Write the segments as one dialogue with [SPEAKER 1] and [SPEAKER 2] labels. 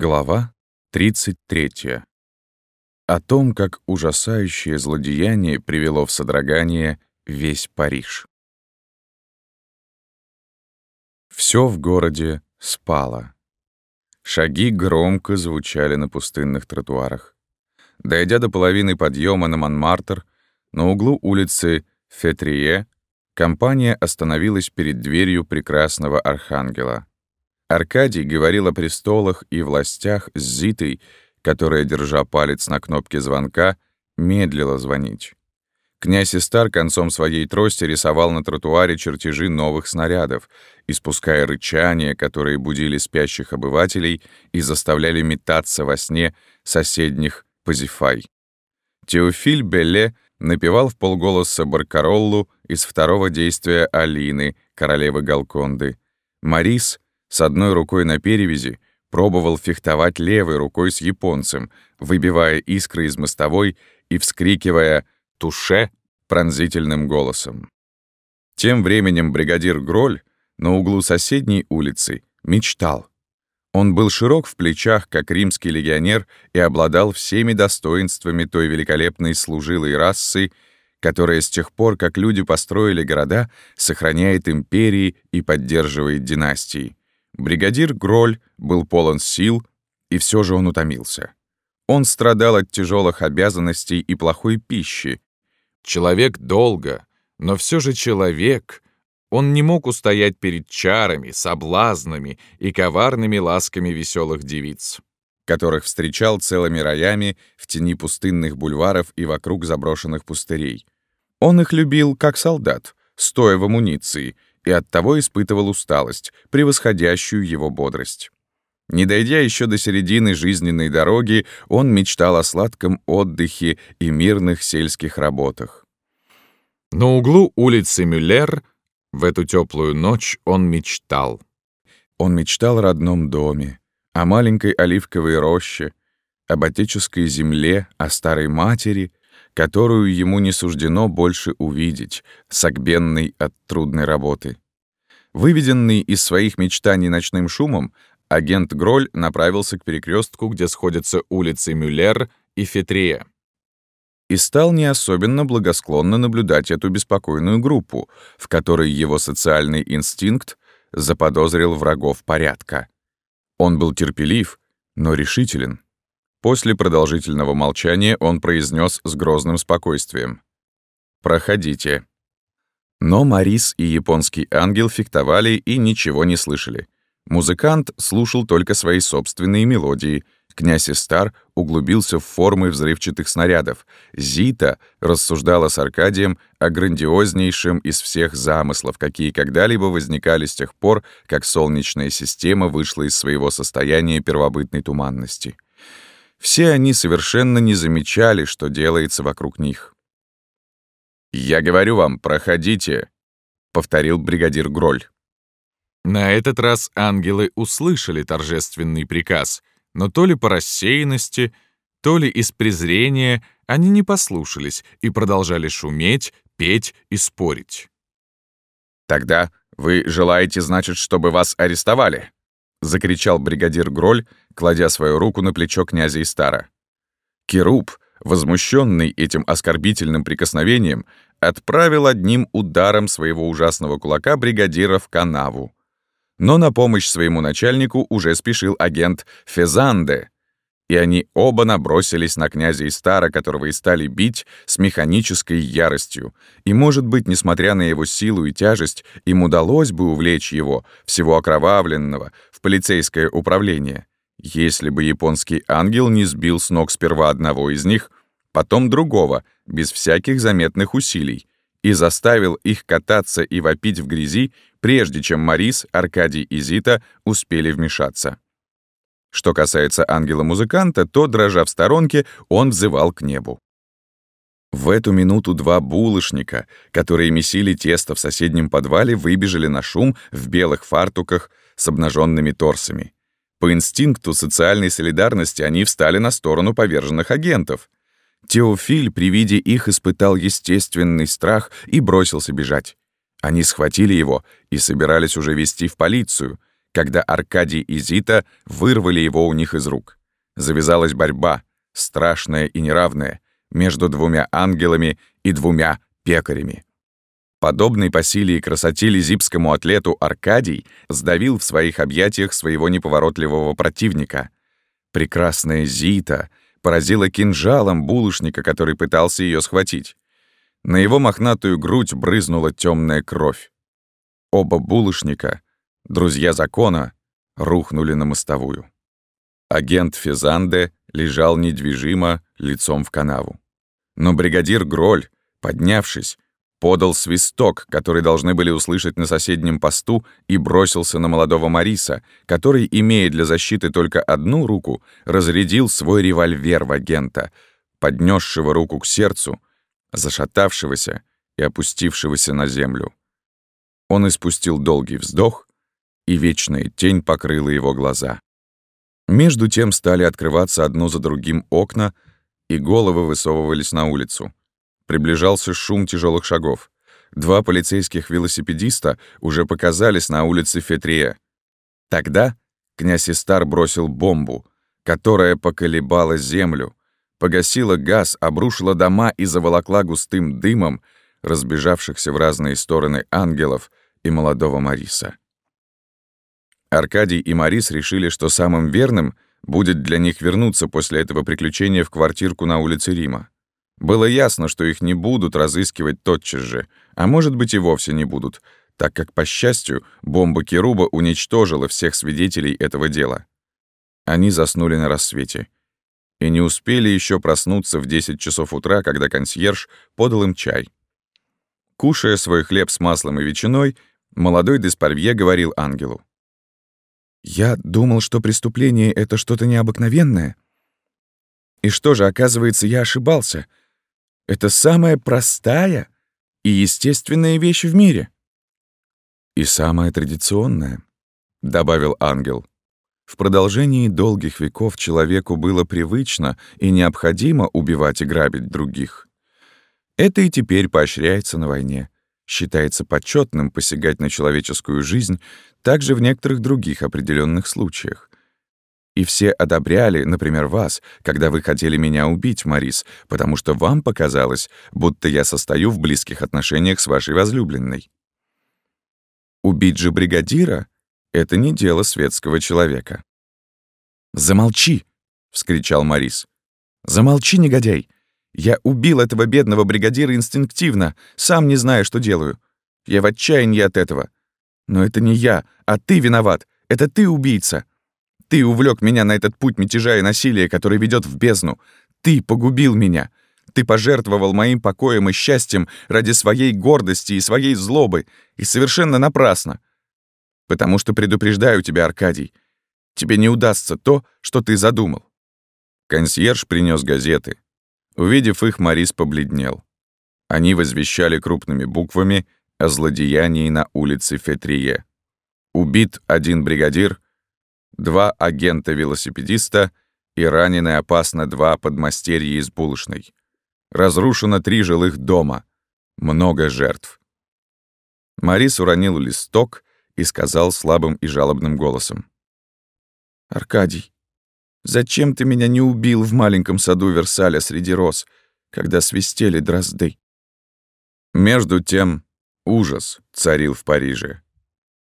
[SPEAKER 1] Глава 33. О том, как ужасающее злодеяние привело в содрогание весь Париж. Все в городе спало. Шаги громко звучали на пустынных тротуарах. Дойдя до половины подъема на Монмартр, на углу улицы Фетрие, компания остановилась перед дверью прекрасного архангела. Аркадий говорил о престолах и властях с Зитой, которая, держа палец на кнопке звонка, медлила звонить. Князь Истар концом своей трости рисовал на тротуаре чертежи новых снарядов, испуская рычания, которые будили спящих обывателей и заставляли метаться во сне соседних Пазифай. Теофиль Белле напевал в полголоса Баркароллу из второго действия Алины, королевы Галконды. Марис — с одной рукой на перевязи пробовал фехтовать левой рукой с японцем, выбивая искры из мостовой и вскрикивая «Туше!» пронзительным голосом. Тем временем бригадир Гроль на углу соседней улицы мечтал. Он был широк в плечах, как римский легионер, и обладал всеми достоинствами той великолепной служилой расы, которая с тех пор, как люди построили города, сохраняет империи и поддерживает династии. Бригадир Гроль был полон сил, и все же он утомился. Он страдал от тяжелых обязанностей и плохой пищи. Человек долго, но все же человек. Он не мог устоять перед чарами, соблазнами и коварными ласками веселых девиц, которых встречал целыми роями в тени пустынных бульваров и вокруг заброшенных пустырей. Он их любил как солдат, стоя в амуниции — и оттого испытывал усталость, превосходящую его бодрость. Не дойдя еще до середины жизненной дороги, он мечтал о сладком отдыхе и мирных сельских работах. На углу улицы Мюллер в эту теплую ночь он мечтал. Он мечтал о родном доме, о маленькой оливковой роще, об отеческой земле, о старой матери, которую ему не суждено больше увидеть, согбенной от трудной работы. Выведенный из своих мечтаний ночным шумом, агент Гроль направился к перекрестку, где сходятся улицы Мюллер и Фетрие. И стал не особенно благосклонно наблюдать эту беспокойную группу, в которой его социальный инстинкт заподозрил врагов порядка. Он был терпелив, но решителен. После продолжительного молчания он произнес с грозным спокойствием. «Проходите». Но Марис и японский ангел фехтовали и ничего не слышали. Музыкант слушал только свои собственные мелодии. Князь Истар углубился в формы взрывчатых снарядов. Зита рассуждала с Аркадием о грандиознейшем из всех замыслов, какие когда-либо возникали с тех пор, как Солнечная система вышла из своего состояния первобытной туманности. Все они совершенно не замечали, что делается вокруг них. «Я говорю вам, проходите», — повторил бригадир Гроль. На этот раз ангелы услышали торжественный приказ, но то ли по рассеянности, то ли из презрения они не послушались и продолжали шуметь, петь и спорить. «Тогда вы желаете, значит, чтобы вас арестовали?» — закричал бригадир Гроль, кладя свою руку на плечо князя Истара. Керуб, возмущенный этим оскорбительным прикосновением, отправил одним ударом своего ужасного кулака бригадира в канаву. Но на помощь своему начальнику уже спешил агент Фезанде, и они оба набросились на князя Истара, которого и стали бить с механической яростью. И, может быть, несмотря на его силу и тяжесть, им удалось бы увлечь его, всего окровавленного, в полицейское управление, если бы японский ангел не сбил с ног сперва одного из них, потом другого, без всяких заметных усилий, и заставил их кататься и вопить в грязи, прежде чем Марис, Аркадий и Зита успели вмешаться. Что касается ангела-музыканта, то, дрожа в сторонке, он взывал к небу. В эту минуту два булочника, которые месили тесто в соседнем подвале, выбежали на шум в белых фартуках с обнаженными торсами. По инстинкту социальной солидарности они встали на сторону поверженных агентов. Теофиль при виде их испытал естественный страх и бросился бежать. Они схватили его и собирались уже вести в полицию, когда Аркадий и Зита вырвали его у них из рук. Завязалась борьба, страшная и неравная, между двумя ангелами и двумя пекарями. Подобный по силе и красоте лизипскому атлету Аркадий сдавил в своих объятиях своего неповоротливого противника. Прекрасная Зита поразила кинжалом булочника, который пытался ее схватить. На его мохнатую грудь брызнула темная кровь. Оба булочника, друзья закона, рухнули на мостовую. Агент Физанде лежал недвижимо, лицом в канаву. Но бригадир Гроль, поднявшись, подал свисток, который должны были услышать на соседнем посту, и бросился на молодого Мариса, который, имея для защиты только одну руку, разрядил свой револьвер в агента, поднесшего руку к сердцу, зашатавшегося и опустившегося на землю. Он испустил долгий вздох, и вечная тень покрыла его глаза. Между тем стали открываться одно за другим окна, и головы высовывались на улицу. Приближался шум тяжелых шагов. Два полицейских велосипедиста уже показались на улице Фетрия. Тогда князь Истар бросил бомбу, которая поколебала землю, погасила газ, обрушила дома и заволокла густым дымом разбежавшихся в разные стороны ангелов и молодого Мариса. Аркадий и Марис решили, что самым верным будет для них вернуться после этого приключения в квартирку на улице Рима. Было ясно, что их не будут разыскивать тотчас же, а может быть и вовсе не будут, так как, по счастью, бомба Керуба уничтожила всех свидетелей этого дела. Они заснули на рассвете. И не успели еще проснуться в 10 часов утра, когда консьерж подал им чай. Кушая свой хлеб с маслом и ветчиной, молодой Деспарвье говорил ангелу. Я думал, что преступление — это что-то необыкновенное. И что же, оказывается, я ошибался. Это самая простая и естественная вещь в мире. И самая традиционная, — добавил ангел. В продолжении долгих веков человеку было привычно и необходимо убивать и грабить других. Это и теперь поощряется на войне считается почетным посягать на человеческую жизнь также в некоторых других определенных случаях. И все одобряли, например, вас, когда вы хотели меня убить, Марис, потому что вам показалось, будто я состою в близких отношениях с вашей возлюбленной. Убить же бригадира — это не дело светского человека. «Замолчи!» — вскричал Марис. «Замолчи, негодяй! Я убил этого бедного бригадира инстинктивно, сам не зная, что делаю. Я в отчаянии от этого. Но это не я, а ты виноват. Это ты убийца. Ты увлек меня на этот путь мятежа и насилия, который ведет в бездну. Ты погубил меня. Ты пожертвовал моим покоем и счастьем ради своей гордости и своей злобы, и совершенно напрасно. Потому что предупреждаю тебя, Аркадий, тебе не удастся то, что ты задумал. Консьерж принес газеты, Увидев их, Морис побледнел. Они возвещали крупными буквами о злодеянии на улице Фетрие. Убит один бригадир, два агента-велосипедиста и ранены опасно два подмастерья из булочной. Разрушено три жилых дома. Много жертв. Морис уронил листок и сказал слабым и жалобным голосом. «Аркадий, Зачем ты меня не убил в маленьком саду Версаля среди роз, когда свистели дрозды?» Между тем ужас царил в Париже.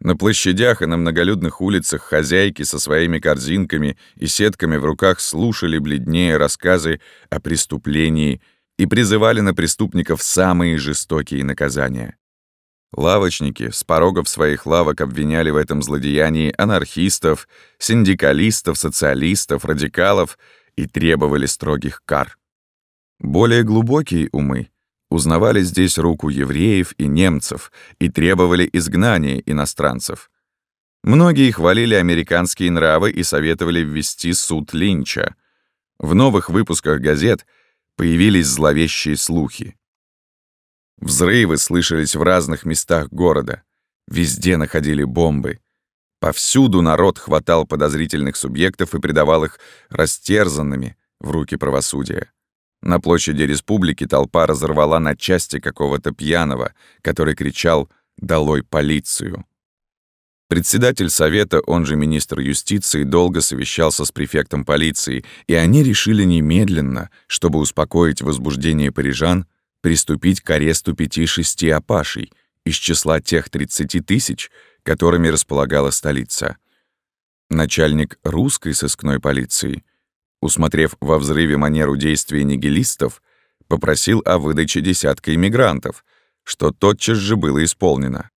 [SPEAKER 1] На площадях и на многолюдных улицах хозяйки со своими корзинками и сетками в руках слушали бледнее рассказы о преступлении и призывали на преступников самые жестокие наказания. Лавочники с порогов своих лавок обвиняли в этом злодеянии анархистов, синдикалистов, социалистов, радикалов и требовали строгих кар. Более глубокие умы узнавали здесь руку евреев и немцев и требовали изгнания иностранцев. Многие хвалили американские нравы и советовали ввести суд Линча. В новых выпусках газет появились зловещие слухи. Взрывы слышались в разных местах города. Везде находили бомбы. Повсюду народ хватал подозрительных субъектов и предавал их растерзанными в руки правосудия. На площади республики толпа разорвала на части какого-то пьяного, который кричал «Долой полицию!». Председатель совета, он же министр юстиции, долго совещался с префектом полиции, и они решили немедленно, чтобы успокоить возбуждение парижан, приступить к аресту пяти-шести апашей из числа тех 30 тысяч, которыми располагала столица. Начальник русской сыскной полиции, усмотрев во взрыве манеру действия нигилистов, попросил о выдаче десятка иммигрантов, что тотчас же было исполнено.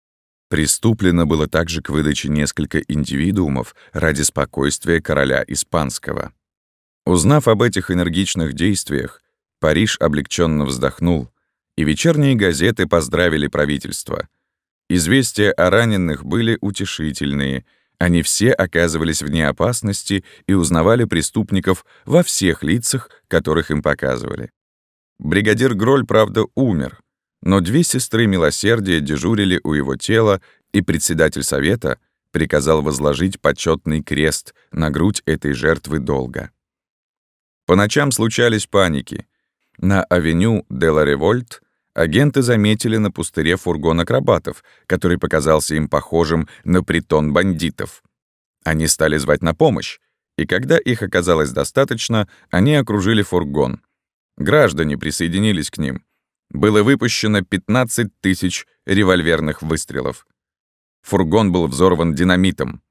[SPEAKER 1] Приступлено было также к выдаче несколько индивидуумов ради спокойствия короля Испанского. Узнав об этих энергичных действиях, Париж облегченно вздохнул, и вечерние газеты поздравили правительство. Известия о раненых были утешительные, они все оказывались вне опасности и узнавали преступников во всех лицах, которых им показывали. Бригадир Гроль, правда, умер, но две сестры милосердия дежурили у его тела, и председатель совета приказал возложить почетный крест на грудь этой жертвы долга. По ночам случались паники. На авеню де ла Револьт агенты заметили на пустыре фургон акробатов, который показался им похожим на притон бандитов. Они стали звать на помощь, и когда их оказалось достаточно, они окружили фургон. Граждане присоединились к ним — было выпущено 15 тысяч револьверных выстрелов. Фургон был взорван динамитом,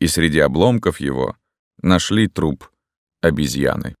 [SPEAKER 1] и среди обломков его нашли труп обезьяны.